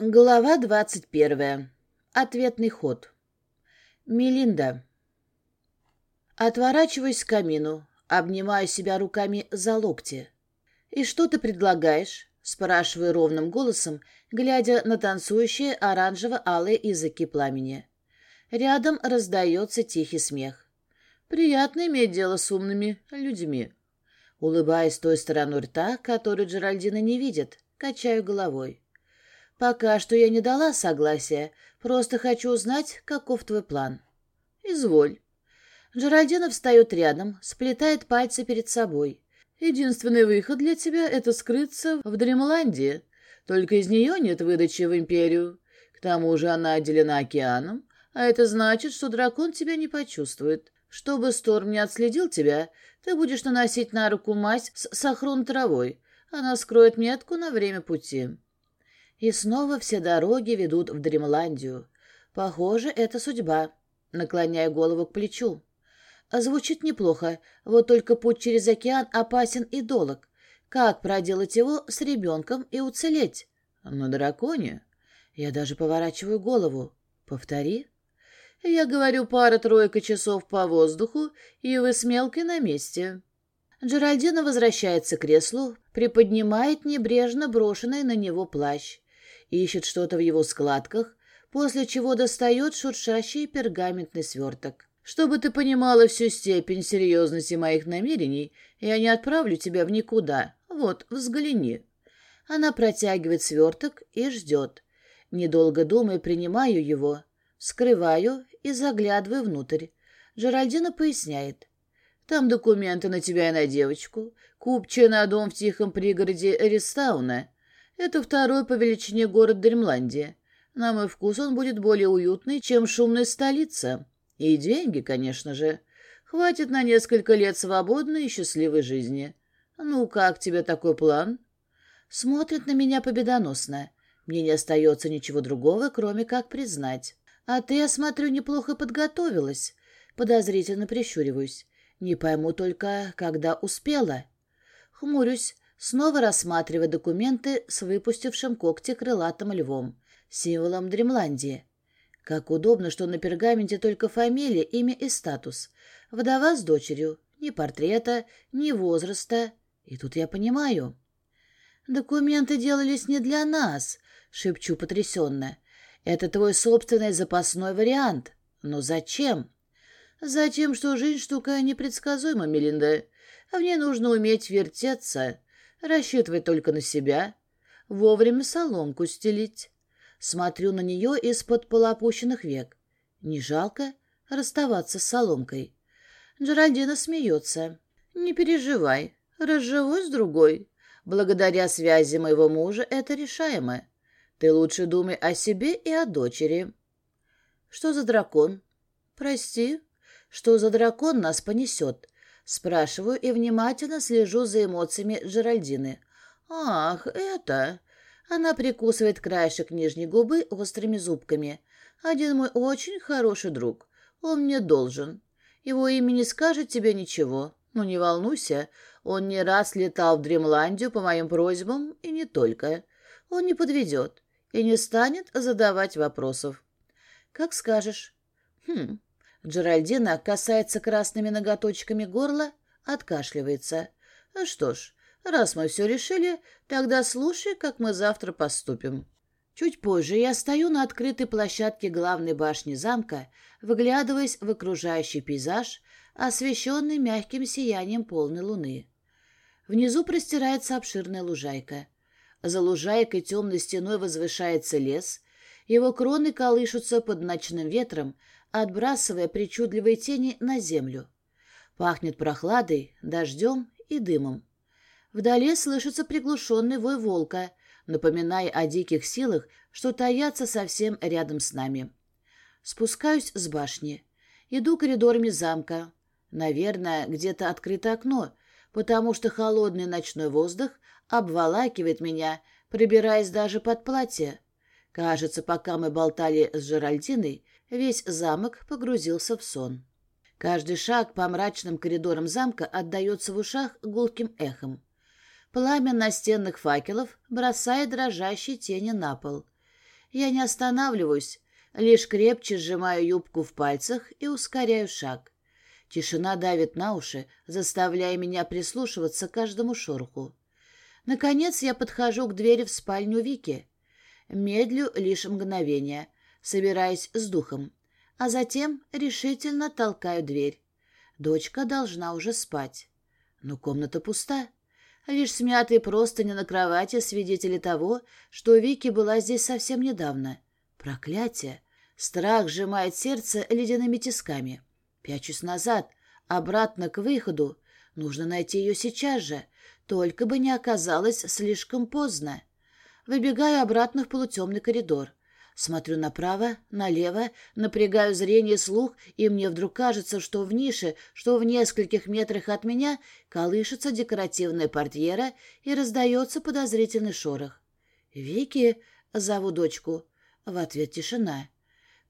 Глава двадцать первая. Ответный ход. Мелинда. Отворачиваюсь к камину, обнимаю себя руками за локти. «И что ты предлагаешь?» — спрашиваю ровным голосом, глядя на танцующие оранжево-алые языки пламени. Рядом раздается тихий смех. «Приятно иметь дело с умными людьми». Улыбаясь той стороной рта, которую Джеральдина не видит, качаю головой. «Пока что я не дала согласия, просто хочу узнать, каков твой план». «Изволь». Джеральдина встает рядом, сплетает пальцы перед собой. «Единственный выход для тебя — это скрыться в Дремландии. Только из нее нет выдачи в Империю. К тому же она отделена океаном, а это значит, что дракон тебя не почувствует. Чтобы Сторм не отследил тебя, ты будешь наносить на руку мазь с сахрон травой. Она скроет метку на время пути». И снова все дороги ведут в Дремландию. Похоже, это судьба. Наклоняя голову к плечу. Звучит неплохо, вот только путь через океан опасен и долг. Как проделать его с ребенком и уцелеть? На драконе? Я даже поворачиваю голову. Повтори. Я говорю пара-тройка часов по воздуху, и вы с мелкой на месте. Джеральдина возвращается к креслу, приподнимает небрежно брошенный на него плащ ищет что-то в его складках, после чего достает шуршащий пергаментный сверток. Чтобы ты понимала всю степень серьезности моих намерений, я не отправлю тебя в никуда. Вот, взгляни. Она протягивает сверток и ждет. Недолго думая, принимаю его, вскрываю и заглядываю внутрь. Джеральдина поясняет. Там документы на тебя и на девочку, купчая на дом в тихом пригороде Эристауна. Это второй по величине город Дремландия. На мой вкус он будет более уютный, чем шумная столица. И деньги, конечно же. Хватит на несколько лет свободной и счастливой жизни. Ну, как тебе такой план? Смотрит на меня победоносно. Мне не остается ничего другого, кроме как признать. А ты, я смотрю, неплохо подготовилась. Подозрительно прищуриваюсь. Не пойму только, когда успела. Хмурюсь, снова рассматривая документы с выпустившим когти крылатым львом, символом Дремландии. Как удобно, что на пергаменте только фамилия, имя и статус. Вдова с дочерью. Ни портрета, ни возраста. И тут я понимаю. «Документы делались не для нас», — шепчу потрясенно. «Это твой собственный запасной вариант. Но зачем?» «Затем, что жизнь штука непредсказуема, Мелинда. В ней нужно уметь вертеться, рассчитывать только на себя, вовремя соломку стелить. Смотрю на нее из-под полуопущенных век. Не жалко расставаться с соломкой. Джеральдина смеется. «Не переживай, разживусь другой. Благодаря связи моего мужа это решаемо. Ты лучше думай о себе и о дочери». «Что за дракон?» «Прости, что за дракон нас понесет?» Спрашиваю и внимательно слежу за эмоциями Джеральдины. «Ах, это...» Она прикусывает краешек нижней губы острыми зубками. «Один мой очень хороший друг. Он мне должен. Его имя не скажет тебе ничего. Но не волнуйся, он не раз летал в Дремландию по моим просьбам, и не только. Он не подведет и не станет задавать вопросов. Как скажешь. Хм, Джеральдина касается красными ноготочками горла, откашливается. «Ну что ж, раз мы все решили, тогда слушай, как мы завтра поступим». Чуть позже я стою на открытой площадке главной башни замка, выглядываясь в окружающий пейзаж, освещенный мягким сиянием полной луны. Внизу простирается обширная лужайка. За лужайкой темной стеной возвышается лес, его кроны колышутся под ночным ветром, отбрасывая причудливые тени на землю. Пахнет прохладой, дождем и дымом. Вдали слышится приглушенный вой волка, напоминая о диких силах, что таятся совсем рядом с нами. Спускаюсь с башни. Иду коридорами замка. Наверное, где-то открыто окно, потому что холодный ночной воздух обволакивает меня, прибираясь даже под платье. Кажется, пока мы болтали с Жеральдиной, Весь замок погрузился в сон. Каждый шаг по мрачным коридорам замка отдается в ушах гулким эхом. Пламя настенных факелов бросает дрожащие тени на пол. Я не останавливаюсь, лишь крепче сжимаю юбку в пальцах и ускоряю шаг. Тишина давит на уши, заставляя меня прислушиваться к каждому шороху. Наконец я подхожу к двери в спальню Вики. Медлю лишь мгновение, собираясь с духом, а затем решительно толкаю дверь. Дочка должна уже спать. Но комната пуста. Лишь смятые простыни на кровати свидетели того, что Вики была здесь совсем недавно. Проклятие! Страх сжимает сердце ледяными тисками. Пячусь назад, обратно к выходу. Нужно найти ее сейчас же, только бы не оказалось слишком поздно. Выбегаю обратно в полутемный коридор. Смотрю направо, налево, напрягаю зрение и слух, и мне вдруг кажется, что в нише, что в нескольких метрах от меня, колышется декоративная портьера и раздается подозрительный шорох. «Вики!» — зову дочку. В ответ тишина.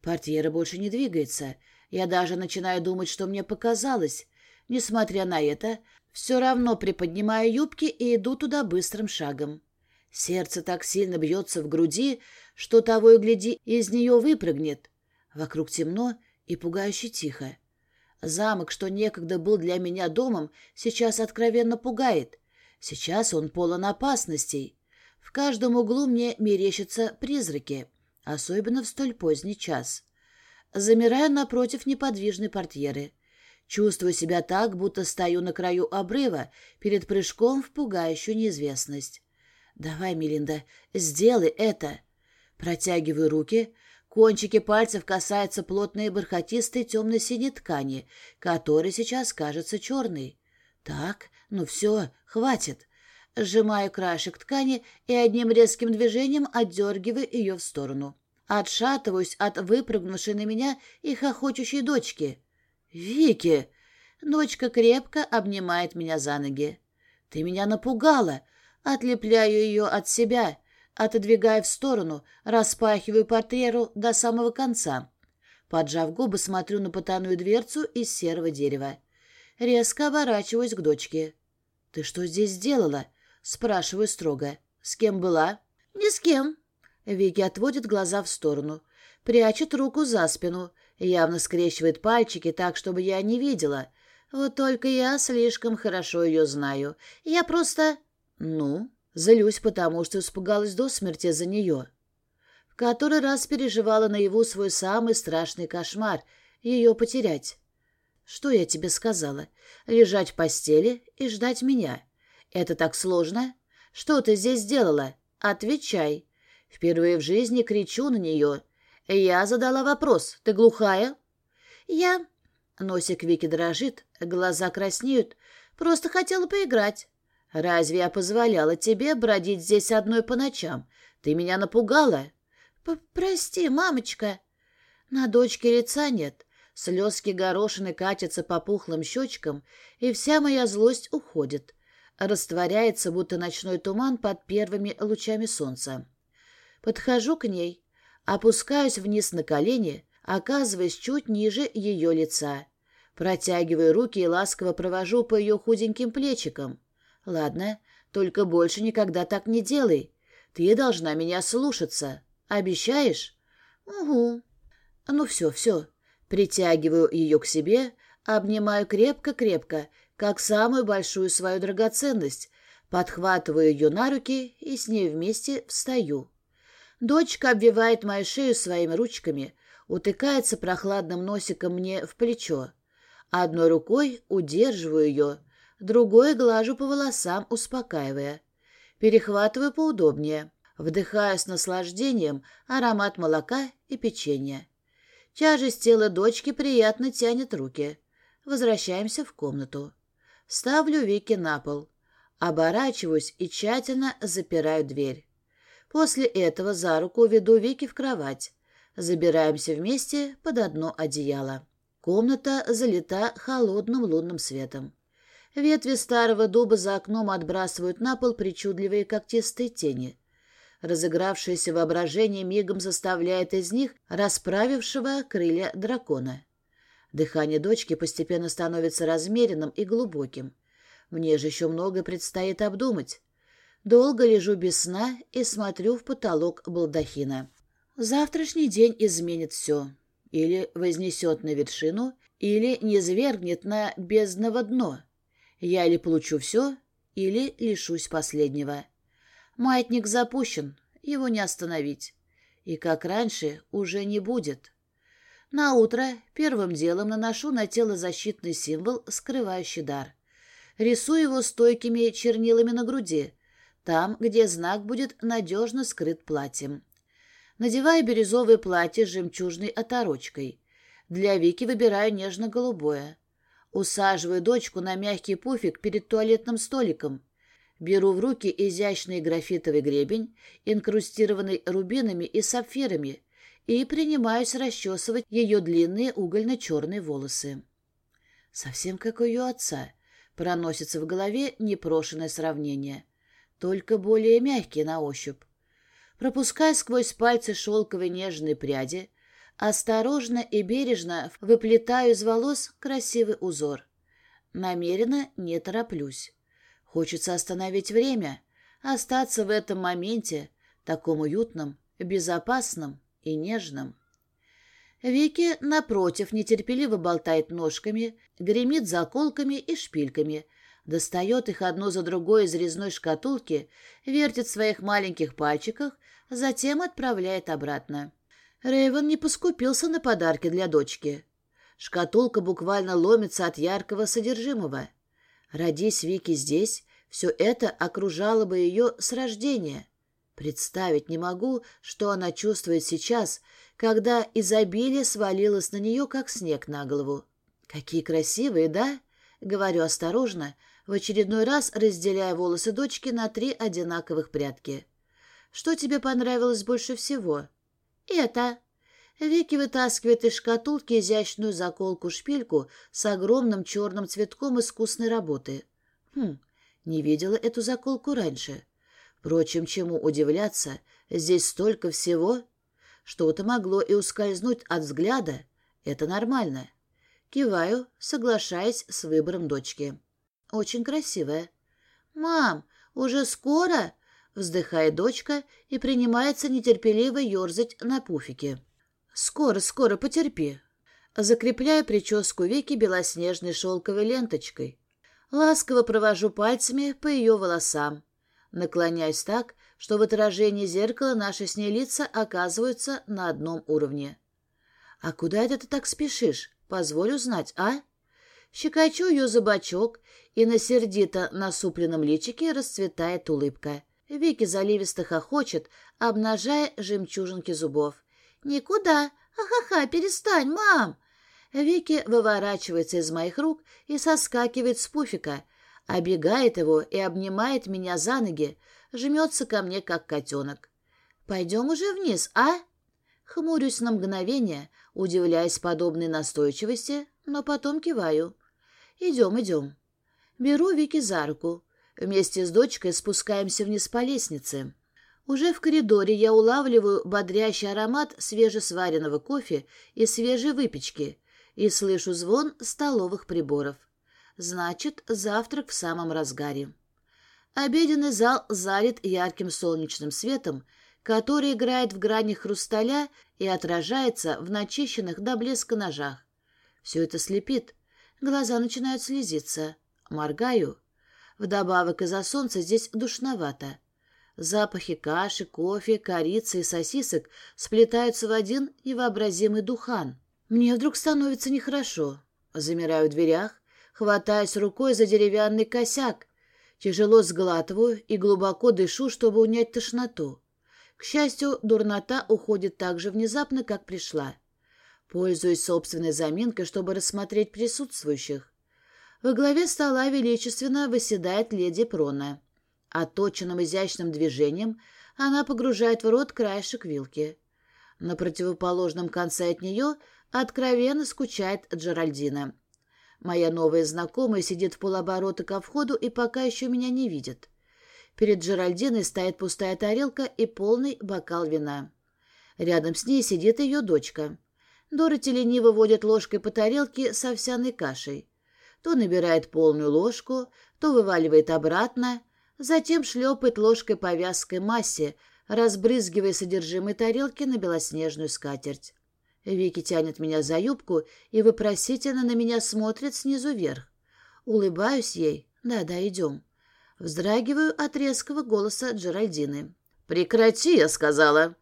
Портьера больше не двигается. Я даже начинаю думать, что мне показалось. Несмотря на это, все равно приподнимаю юбки и иду туда быстрым шагом. Сердце так сильно бьется в груди, что того и гляди, из нее выпрыгнет. Вокруг темно и пугающе тихо. Замок, что некогда был для меня домом, сейчас откровенно пугает. Сейчас он полон опасностей. В каждом углу мне мерещатся призраки, особенно в столь поздний час. Замираю напротив неподвижной портьеры. Чувствую себя так, будто стою на краю обрыва перед прыжком в пугающую неизвестность. «Давай, Мелинда, сделай это!» Протягиваю руки. Кончики пальцев касаются плотной бархатистой темно-синей ткани, которая сейчас кажется черной. Так, ну все, хватит. Сжимаю краешек ткани и одним резким движением отдергиваю ее в сторону. Отшатываюсь от выпрыгнувшей на меня и хохочущей дочки. «Вики!» Дочка крепко обнимает меня за ноги. «Ты меня напугала!» Отлепляю ее от себя, отодвигая в сторону, распахиваю портьеру до самого конца. Поджав губы, смотрю на потаную дверцу из серого дерева. Резко оборачиваюсь к дочке. «Ты что здесь сделала?» — спрашиваю строго. «С кем была?» «Ни с кем». Вики отводит глаза в сторону, прячет руку за спину, явно скрещивает пальчики так, чтобы я не видела. Вот только я слишком хорошо ее знаю. Я просто... Ну, злюсь, потому что испугалась до смерти за нее. В который раз переживала наяву свой самый страшный кошмар — ее потерять. Что я тебе сказала? Лежать в постели и ждать меня. Это так сложно? Что ты здесь делала? Отвечай. Впервые в жизни кричу на нее. Я задала вопрос. Ты глухая? Я... Носик Вики дрожит, глаза краснеют. Просто хотела поиграть. Разве я позволяла тебе бродить здесь одной по ночам? Ты меня напугала. П Прости, мамочка. На дочке лица нет. Слезки горошины катятся по пухлым щечкам, и вся моя злость уходит. Растворяется, будто ночной туман под первыми лучами солнца. Подхожу к ней, опускаюсь вниз на колени, оказываясь чуть ниже ее лица. Протягиваю руки и ласково провожу по ее худеньким плечикам. Ладно, только больше никогда так не делай. Ты должна меня слушаться. Обещаешь? Угу. Ну все, все. Притягиваю ее к себе, обнимаю крепко-крепко, как самую большую свою драгоценность, подхватываю ее на руки и с ней вместе встаю. Дочка обвивает мою шею своими ручками, утыкается прохладным носиком мне в плечо. Одной рукой удерживаю ее, другой глажу по волосам, успокаивая. Перехватываю поудобнее, вдыхая с наслаждением аромат молока и печенья. Тяжесть тела дочки приятно тянет руки. Возвращаемся в комнату. Ставлю веки на пол. Оборачиваюсь и тщательно запираю дверь. После этого за руку веду Вики в кровать. Забираемся вместе под одно одеяло. Комната залита холодным лунным светом. Ветви старого дуба за окном отбрасывают на пол причудливые когтистые тени. Разыгравшееся воображение мигом заставляет из них расправившего крылья дракона. Дыхание дочки постепенно становится размеренным и глубоким. Мне же еще многое предстоит обдумать. Долго лежу без сна и смотрю в потолок балдахина. Завтрашний день изменит все. Или вознесет на вершину, или низвергнет на бездново дно. Я или получу все, или лишусь последнего. Маятник запущен, его не остановить. И как раньше уже не будет. На утро первым делом наношу на тело защитный символ, скрывающий дар. Рисую его стойкими чернилами на груди, там, где знак будет надежно скрыт платьем. Надеваю бирюзовое платье с жемчужной оторочкой. Для Вики выбираю нежно-голубое. Усаживаю дочку на мягкий пуфик перед туалетным столиком. Беру в руки изящный графитовый гребень, инкрустированный рубинами и сапфирами, и принимаюсь расчесывать ее длинные угольно-черные волосы. Совсем как у ее отца. Проносится в голове непрошенное сравнение. Только более мягкие на ощупь. Пропуская сквозь пальцы шелковые нежные пряди, осторожно и бережно выплетаю из волос красивый узор. Намеренно не тороплюсь. Хочется остановить время, остаться в этом моменте, таком уютном, безопасном и нежном. Вики, напротив, нетерпеливо болтает ножками, гремит заколками и шпильками, достает их одну за другой из резной шкатулки, вертит в своих маленьких пальчиках, затем отправляет обратно. Рейвен не поскупился на подарки для дочки. Шкатулка буквально ломится от яркого содержимого. Родись Вики здесь, все это окружало бы ее с рождения. Представить не могу, что она чувствует сейчас, когда изобилие свалилось на нее, как снег на голову. «Какие красивые, да?» — говорю осторожно, в очередной раз разделяя волосы дочки на три одинаковых прядки. «Что тебе понравилось больше всего?» «Это». Вики вытаскивает из шкатулки изящную заколку-шпильку с огромным черным цветком искусной работы. «Хм, не видела эту заколку раньше. Впрочем, чему удивляться, здесь столько всего. Что-то могло и ускользнуть от взгляда. Это нормально. Киваю, соглашаясь с выбором дочки. Очень красивая. «Мам, уже скоро?» — вздыхает дочка и принимается нетерпеливо ерзать на пуфике. «Скоро, скоро, потерпи». Закрепляю прическу веки белоснежной шелковой ленточкой. Ласково провожу пальцами по ее волосам. Наклоняюсь так, что в отражении зеркала наши с ней лица оказываются на одном уровне. «А куда это ты так спешишь? Позволю знать, а?» Щекочу ее за бочок, и на сердито насупленном личике расцветает улыбка. Вики заливисто хохочет, обнажая жемчужинки зубов. «Никуда! Ха-ха-ха, перестань, мам!» Вики выворачивается из моих рук и соскакивает с пуфика, обегает его и обнимает меня за ноги, жмется ко мне, как котенок. «Пойдем уже вниз, а?» Хмурюсь на мгновение, удивляясь подобной настойчивости, но потом киваю. «Идем, идем». Беру Вики за руку. Вместе с дочкой спускаемся вниз по лестнице. Уже в коридоре я улавливаю бодрящий аромат свежесваренного кофе и свежей выпечки и слышу звон столовых приборов. Значит, завтрак в самом разгаре. Обеденный зал залит ярким солнечным светом, который играет в грани хрусталя и отражается в начищенных до блеска ножах. Все это слепит. Глаза начинают слезиться. Моргаю. Вдобавок из-за солнца здесь душновато. Запахи каши, кофе, корицы и сосисок сплетаются в один невообразимый духан. Мне вдруг становится нехорошо. Замираю в дверях, хватаясь рукой за деревянный косяк, тяжело сглатываю и глубоко дышу, чтобы унять тошноту. К счастью, дурнота уходит так же внезапно, как пришла. Пользуюсь собственной заминкой, чтобы рассмотреть присутствующих. Во главе стола величественно выседает леди Прона. Отточенным изящным движением она погружает в рот краешек вилки. На противоположном конце от нее Откровенно скучает Джеральдина. Моя новая знакомая сидит в полоборота ко входу и пока еще меня не видит. Перед Джеральдиной стоит пустая тарелка и полный бокал вина. Рядом с ней сидит ее дочка. Дороти лениво водит ложкой по тарелке с овсяной кашей. То набирает полную ложку, то вываливает обратно, затем шлепает ложкой по вязкой массе, разбрызгивая содержимое тарелки на белоснежную скатерть. Вики тянет меня за юбку и вопросительно на меня смотрит снизу вверх. Улыбаюсь ей. Да-да, идем. Вздрагиваю от резкого голоса Джеральдины. «Прекрати!» — я сказала.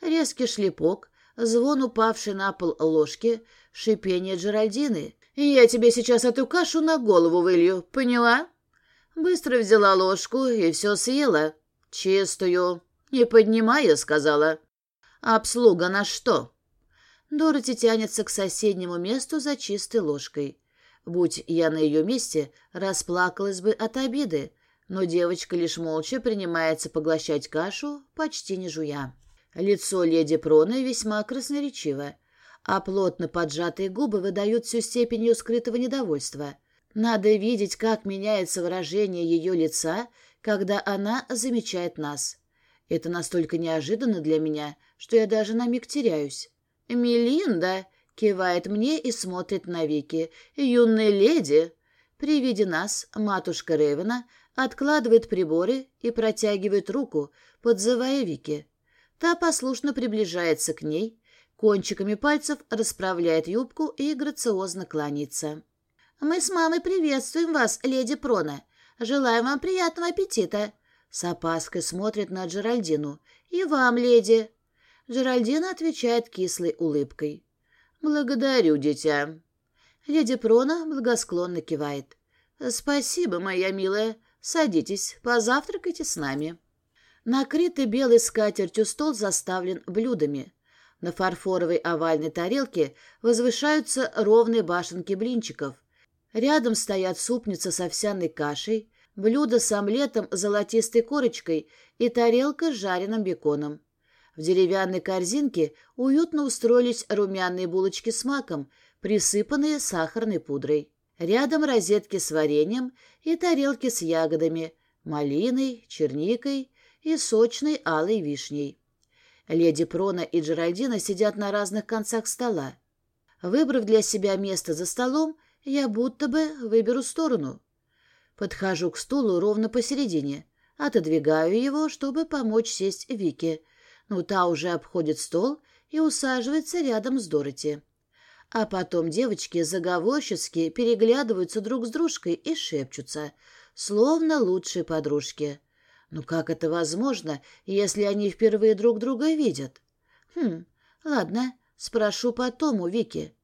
Резкий шлепок, звон упавшей на пол ложки, шипение Джеральдины. «Я тебе сейчас эту кашу на голову вылью, поняла?» Быстро взяла ложку и все съела. «Чистую. Не поднимай», — я сказала. «Обслуга на что?» Дороти тянется к соседнему месту за чистой ложкой. Будь я на ее месте, расплакалась бы от обиды, но девочка лишь молча принимается поглощать кашу, почти не жуя. Лицо леди Проны весьма красноречиво, а плотно поджатые губы выдают всю степень ее скрытого недовольства. Надо видеть, как меняется выражение ее лица, когда она замечает нас. Это настолько неожиданно для меня, что я даже на миг теряюсь. «Мелинда!» — кивает мне и смотрит на Вики. «Юная леди!» При виде нас матушка Рейвена откладывает приборы и протягивает руку, подзывая Вики. Та послушно приближается к ней, кончиками пальцев расправляет юбку и грациозно кланяется. «Мы с мамой приветствуем вас, леди Прона. Желаем вам приятного аппетита!» С опаской смотрит на Джеральдину. «И вам, леди!» Джеральдина отвечает кислой улыбкой. «Благодарю, дитя». Леди Прона благосклонно кивает. «Спасибо, моя милая. Садитесь, позавтракайте с нами». Накрытый белой скатертью стол заставлен блюдами. На фарфоровой овальной тарелке возвышаются ровные башенки блинчиков. Рядом стоят супница с овсяной кашей, блюдо с омлетом с золотистой корочкой и тарелка с жареным беконом. В деревянной корзинке уютно устроились румяные булочки с маком, присыпанные сахарной пудрой. Рядом розетки с вареньем и тарелки с ягодами, малиной, черникой и сочной алой вишней. Леди Прона и Джеральдина сидят на разных концах стола. Выбрав для себя место за столом, я будто бы выберу сторону. Подхожу к стулу ровно посередине, отодвигаю его, чтобы помочь сесть Вике, но та уже обходит стол и усаживается рядом с Дороти. А потом девочки заговорчески переглядываются друг с дружкой и шепчутся, словно лучшие подружки. Ну как это возможно, если они впервые друг друга видят? Хм, ладно, спрошу потом у Вики.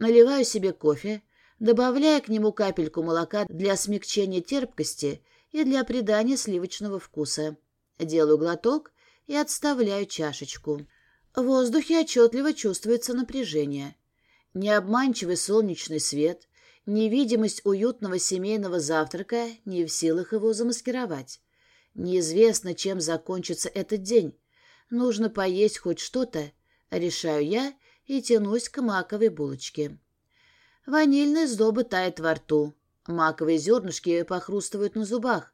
Наливаю себе кофе, добавляя к нему капельку молока для смягчения терпкости и для придания сливочного вкуса. Делаю глоток и отставляю чашечку. В воздухе отчетливо чувствуется напряжение. Необманчивый солнечный свет, невидимость уютного семейного завтрака не в силах его замаскировать. Неизвестно, чем закончится этот день. Нужно поесть хоть что-то, решаю я и тянусь к маковой булочке. Ванильная сдоба тает во рту. Маковые зернышки похрустывают на зубах.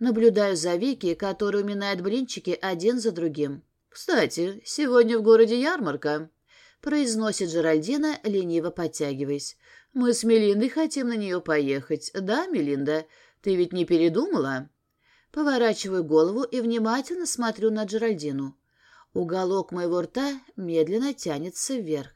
Наблюдаю за Вики, который уминает блинчики один за другим. «Кстати, сегодня в городе ярмарка», — произносит Джеральдина, лениво подтягиваясь. «Мы с Мелиндой хотим на нее поехать. Да, Мелинда? Ты ведь не передумала?» Поворачиваю голову и внимательно смотрю на Джеральдину. Уголок моего рта медленно тянется вверх.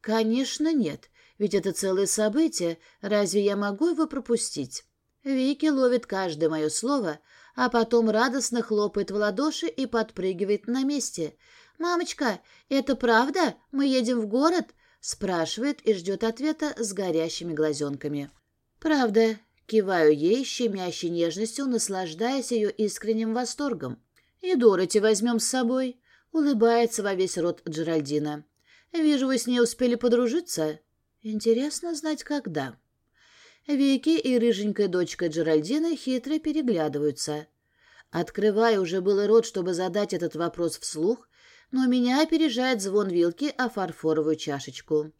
«Конечно, нет, ведь это целое событие. Разве я могу его пропустить?» Вики ловит каждое мое слово, а потом радостно хлопает в ладоши и подпрыгивает на месте. «Мамочка, это правда? Мы едем в город?» спрашивает и ждет ответа с горящими глазенками. «Правда», — киваю ей, щемящей нежностью, наслаждаясь ее искренним восторгом. «И Дороти возьмем с собой», — улыбается во весь рот Джеральдина. «Вижу, вы с ней успели подружиться. Интересно знать, когда». Вики и рыженькая дочка Джеральдины хитро переглядываются. Открывая уже было рот, чтобы задать этот вопрос вслух, но меня опережает звон вилки о фарфоровую чашечку.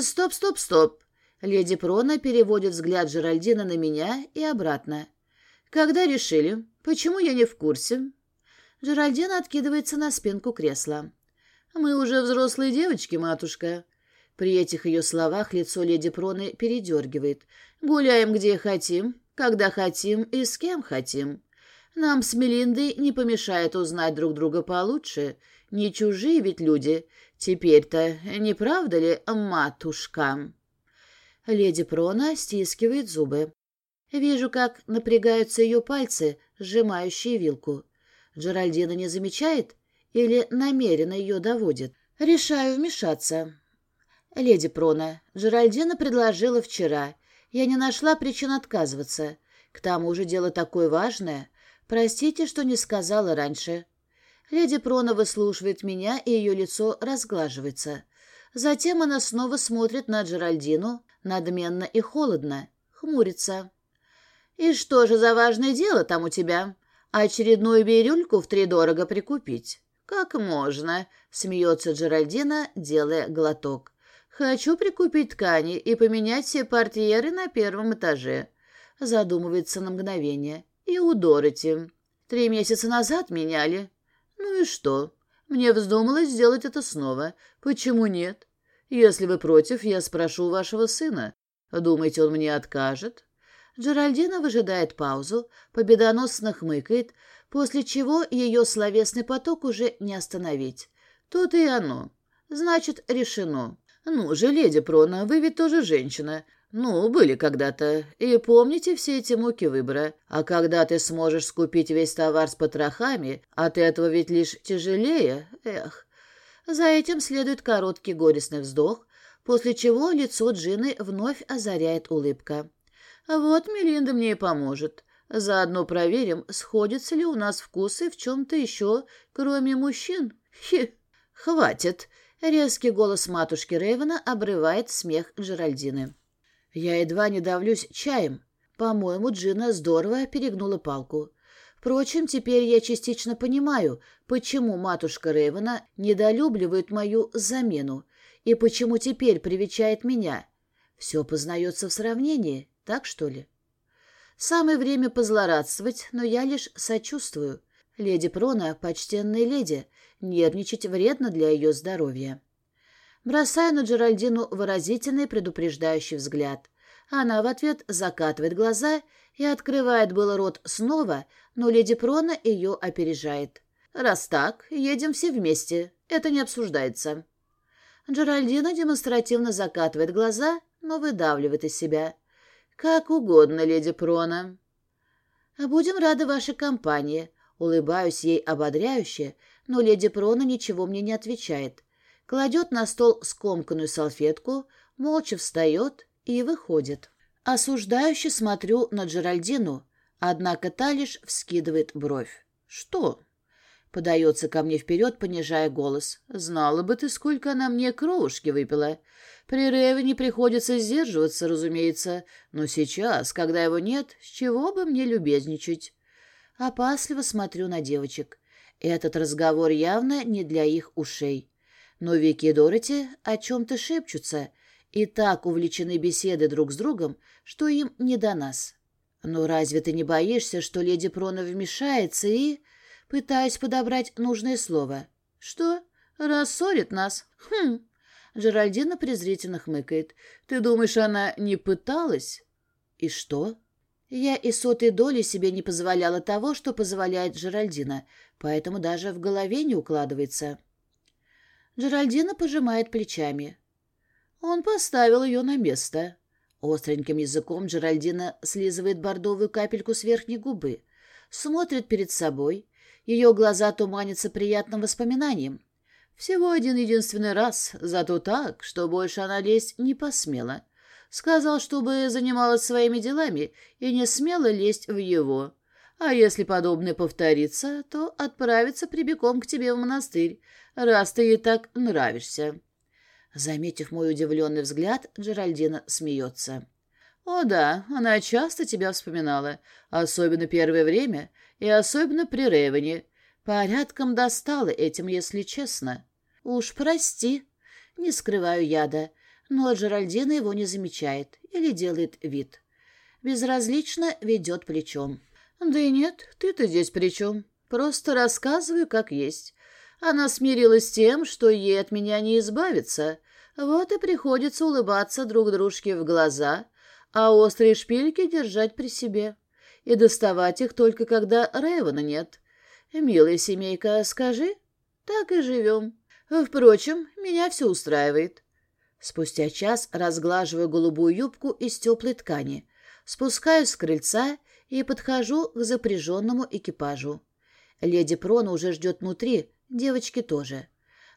«Стоп, стоп, стоп!» Леди Прона переводит взгляд Джеральдина на меня и обратно. «Когда решили? Почему я не в курсе?» Джеральдина откидывается на спинку кресла. «Мы уже взрослые девочки, матушка. При этих ее словах лицо леди Проны передергивает. «Гуляем где хотим, когда хотим и с кем хотим. Нам с Мелиндой не помешает узнать друг друга получше. Не чужие ведь люди. Теперь-то, не правда ли, матушка?» Леди Прона стискивает зубы. Вижу, как напрягаются ее пальцы, сжимающие вилку. Джеральдина не замечает или намеренно ее доводит? Решаю вмешаться. «Леди Прона, Джеральдина предложила вчера. Я не нашла причин отказываться. К тому же дело такое важное. Простите, что не сказала раньше». Леди Прона выслушивает меня, и ее лицо разглаживается. Затем она снова смотрит на Джеральдину, надменно и холодно, хмурится. «И что же за важное дело там у тебя? Очередную бирюльку втридорого прикупить?» «Как можно?» — смеется Джеральдина, делая глоток. «Хочу прикупить ткани и поменять все портьеры на первом этаже». Задумывается на мгновение. «И у Дороти. Три месяца назад меняли. Ну и что? Мне вздумалось сделать это снова. Почему нет? Если вы против, я спрошу вашего сына. Думаете, он мне откажет?» Джеральдина выжидает паузу, победоносно хмыкает, после чего ее словесный поток уже не остановить. Тут и оно. Значит, решено. Ну же, леди Прона, вы ведь тоже женщина. Ну, были когда-то. И помните все эти муки выбора. А когда ты сможешь скупить весь товар с потрохами, от этого ведь лишь тяжелее, эх. За этим следует короткий горестный вздох, после чего лицо Джины вновь озаряет улыбка. Вот Мелинда мне и поможет. Заодно проверим, сходятся ли у нас вкусы в чем-то еще, кроме мужчин. Хе, хватит. Резкий голос матушки Рейвена обрывает смех Джеральдины. Я едва не давлюсь чаем. По-моему, Джина здорово перегнула палку. Впрочем, теперь я частично понимаю, почему матушка Рейвена недолюбливает мою замену и почему теперь привечает меня. Все познается в сравнении, так что ли? Самое время позлорадствовать, но я лишь сочувствую. Леди Прона — почтенная леди, нервничать вредно для ее здоровья. Бросаю на Джеральдину выразительный предупреждающий взгляд. Она в ответ закатывает глаза и открывает было рот снова, но леди Прона ее опережает. «Раз так, едем все вместе. Это не обсуждается». Джеральдина демонстративно закатывает глаза, но выдавливает из себя. «Как угодно, леди Прона». «Будем рады вашей компании», Улыбаюсь ей ободряюще, но леди Прона ничего мне не отвечает. Кладет на стол скомканную салфетку, молча встает и выходит. Осуждающе смотрю на Джеральдину, однако та лишь вскидывает бровь. «Что?» Подается ко мне вперед, понижая голос. «Знала бы ты, сколько она мне кровушки выпила. При Ревене приходится сдерживаться, разумеется, но сейчас, когда его нет, с чего бы мне любезничать?» Опасливо смотрю на девочек. Этот разговор явно не для их ушей. Но Вики и Дороти о чем-то шепчутся и так увлечены беседой друг с другом, что им не до нас. Но разве ты не боишься, что леди Прона вмешается и... Пытаюсь подобрать нужное слово. Что? Рассорит нас? Хм. Джеральдина презрительно хмыкает. Ты думаешь, она не пыталась? И что? Я и сотой доли себе не позволяла того, что позволяет Джеральдина, поэтому даже в голове не укладывается. Джеральдина пожимает плечами. Он поставил ее на место. Остреньким языком Джеральдина слизывает бордовую капельку с верхней губы, смотрит перед собой. Ее глаза туманятся приятным воспоминанием. Всего один единственный раз, зато так, что больше она лезть не посмела. Сказал, чтобы занималась своими делами и не смела лезть в его. А если подобное повторится, то отправится прибегом к тебе в монастырь, раз ты ей так нравишься». Заметив мой удивленный взгляд, Джеральдина смеется. «О да, она часто тебя вспоминала, особенно первое время и особенно при Ревене. Порядком достала этим, если честно. Уж прости, не скрываю яда но Джеральдина его не замечает или делает вид. Безразлично ведет плечом. «Да и нет, ты-то здесь при чем? Просто рассказываю, как есть. Она смирилась с тем, что ей от меня не избавиться. Вот и приходится улыбаться друг дружке в глаза, а острые шпильки держать при себе. и доставать их только когда Рейвена нет. Милая семейка, скажи, так и живем. Впрочем, меня все устраивает. Спустя час разглаживаю голубую юбку из теплой ткани, спускаюсь с крыльца и подхожу к запряженному экипажу. Леди Прона уже ждет внутри, девочки тоже.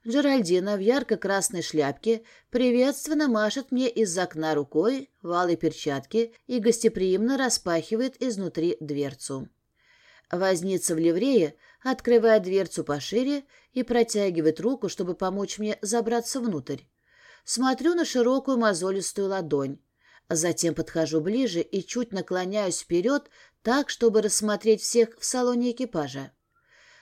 Джеральдина в ярко-красной шляпке приветственно машет мне из окна рукой в алой перчатке и гостеприимно распахивает изнутри дверцу. Возница в ливрее открывает дверцу пошире и протягивает руку, чтобы помочь мне забраться внутрь. Смотрю на широкую мозолистую ладонь. Затем подхожу ближе и чуть наклоняюсь вперед, так, чтобы рассмотреть всех в салоне экипажа.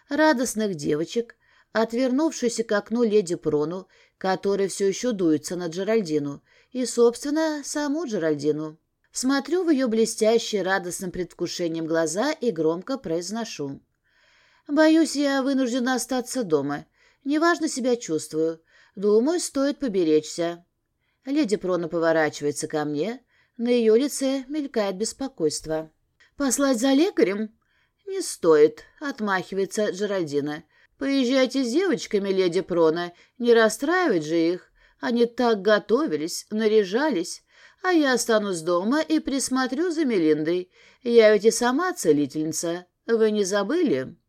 Радостных девочек, отвернувшуюся к окну леди Прону, которая все еще дуется на Джеральдину, и, собственно, саму Джеральдину. Смотрю в ее блестящие радостным предвкушением глаза и громко произношу. «Боюсь, я вынуждена остаться дома. Неважно себя чувствую. Думаю, стоит поберечься. Леди Прона поворачивается ко мне. На ее лице мелькает беспокойство. «Послать за лекарем?» «Не стоит», — отмахивается Джеральдина. «Поезжайте с девочками, леди Прона. Не расстраивать же их. Они так готовились, наряжались. А я останусь дома и присмотрю за Мелиндой. Я ведь и сама целительница. Вы не забыли?»